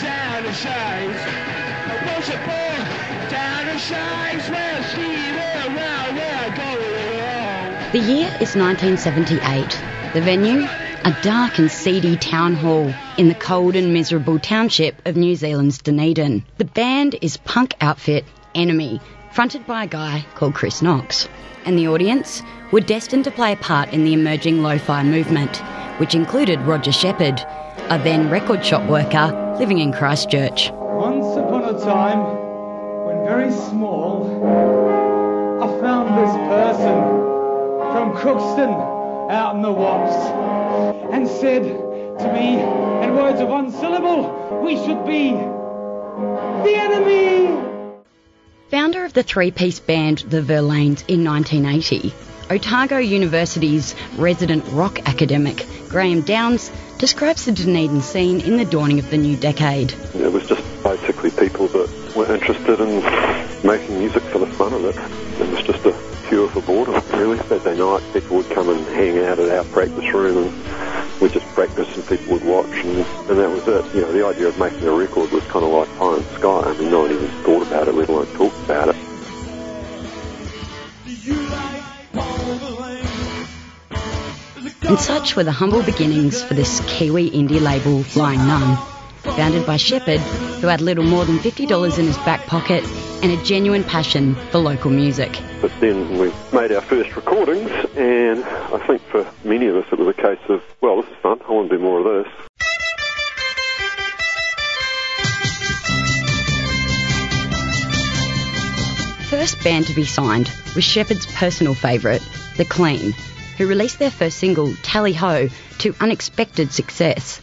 down the. I down the around where I go along. The year is 1978. The venue? A dark and seedy town hall in the cold and miserable township of New Zealand's Dunedin. The band is punk outfit Enemy, fronted by a guy called Chris Knox. And the audience were destined to play a part in the emerging lo-fi movement, which included Roger Shepherd, a then record shop worker living in Christchurch. Once upon a time, when very small, I found this person from Crookston out in the Wops and said to me, in words of one syllable, we should be the enemy. Founder of the three-piece band The Verlaines in 1980, Otago University's resident rock academic Graeme Downes describes the Dunedin scene in the dawning of the new decade. It was just basically people that were interested in making music for the fun of it. It was just a cure for boredom, really. Saturday night, people would come and hang out at our practice room and we'd just practice and people would watch and, and that was it. You know, the idea of making a record was kind of like pie in the sky. I mean, no one even thought about it, let alone talked about it. And such were the humble beginnings for this Kiwi indie label, Flying Nun, founded by Shepherd, who had little more than $50 in his back pocket and a genuine passion for local music. But then we made our first recordings, and I think for many of us it was a case of, well, this is fun, I want to do more of this. First band to be signed was Shepherd's personal favourite, The Clean, who released their first single, Tally Ho, to unexpected success.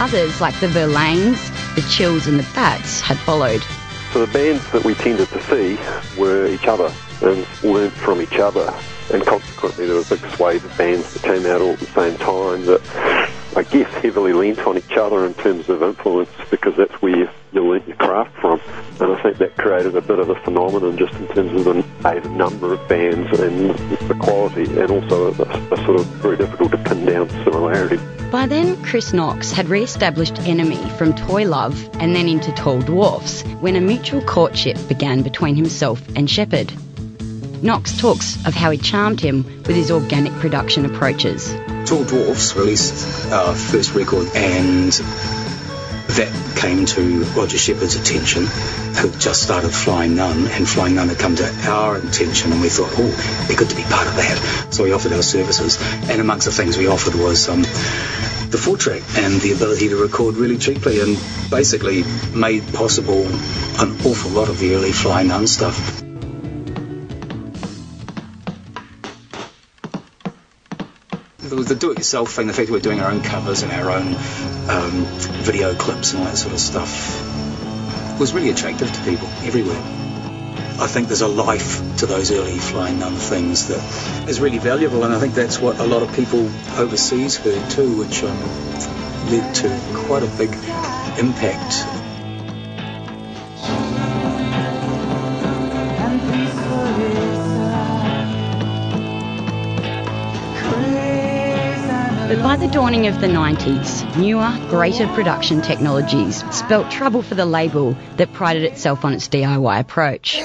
Others, like the Verlaines, the Chills, and the Bats, had followed. So the bands that we tended to see were each other and learned from each other. And consequently, there was a big swathe of bands that came out all at the same time that I guess heavily leant on each other in terms of influence because that's where you, learnt your craft from. And I think that created a bit of a phenomenon just in terms of the, the number of bands and the quality, and also a, a sort of very difficult to pin down similarity. By then, Chris Knox had re established Enemy from Toy Love and then into Tall Dwarfs when a mutual courtship began between himself and Shepherd. Knox talks of how he charmed him with his organic production approaches. Tall Dwarfs released our first record, and that came to Roger Shepherd's attention, who just started Flying Nun, and Flying Nun had come to our attention, and we thought, oh, it'd be good to be part of that. So we offered our services, and amongst the things we offered was um, the four track and the ability to record really cheaply, and basically made possible an awful lot of the early Flying Nun stuff. The do-it-yourself thing, the fact that we're doing our own covers and our own um, video clips and all that sort of stuff, was really attractive to people everywhere. I think there's a life to those early Flying Nun things that is really valuable, and I think that's what a lot of people overseas heard too, which um, led to quite a big impact But by the dawning of the 90s, newer, greater production technologies spelt trouble for the label that prided itself on its DIY approach.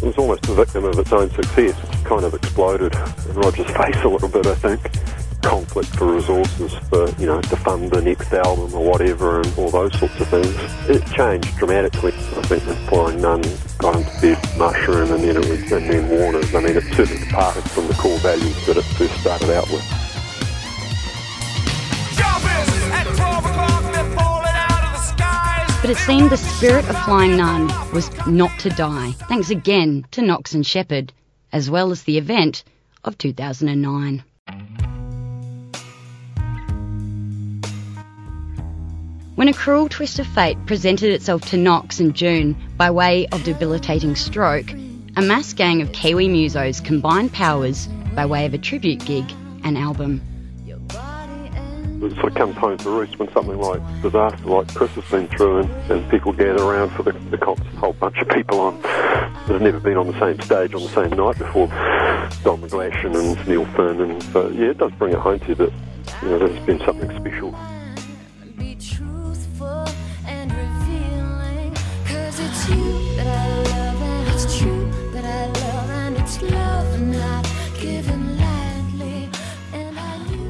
It was almost a victim of its own success. It kind of exploded in Roger's face a little bit, I think conflict for resources for, you know, to fund the next album or whatever and all those sorts of things. It changed dramatically. I think when Flying Nun got into bed Mushroom and then it was, and then Warner's, I mean, it certainly departed from the core values that it first started out with. But it seemed the spirit of Flying Nun was not to die, thanks again to Knox and Shepherd, as well as the event of 2009. When a cruel twist of fate presented itself to Knox in June by way of debilitating stroke, a mass gang of Kiwi musos combined powers by way of a tribute gig and album. It sort of comes home to roost when something like disaster like Chris has been through and, and people gather around for the, the concert, a whole bunch of people on that have never been on the same stage on the same night before, Don McGlashan and Neil Finn, and so yeah, it does bring it home to you that you know there's been something special.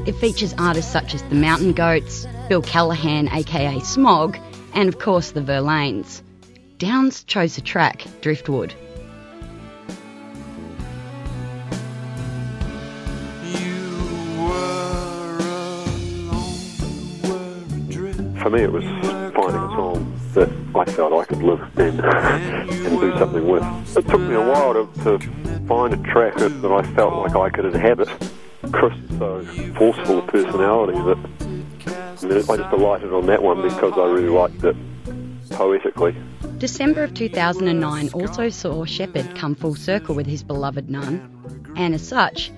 It features artists such as the Mountain Goats, Bill Callahan aka Smog, and of course the Verlaines. Downes chose the track Driftwood. For me, it was finding a song that I felt I could live in and do something with. It took me a while to, to find a track that, that I felt like I could inhabit. Chris is so forceful a personality that I, mean, I just delighted on that one because I really liked it poetically. December of 2009 also saw Shepherd come full circle with his beloved Nun, and as such,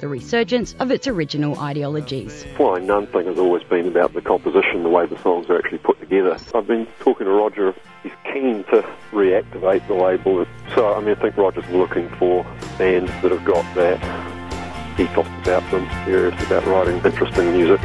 the resurgence of its original ideologies. Flying Nun thing has always been about the composition, the way the songs are actually put together. I've been talking to Roger. He's keen to reactivate the label. So, I mean, I think Roger's looking for bands that have got that ethos about them, serious about writing interesting music.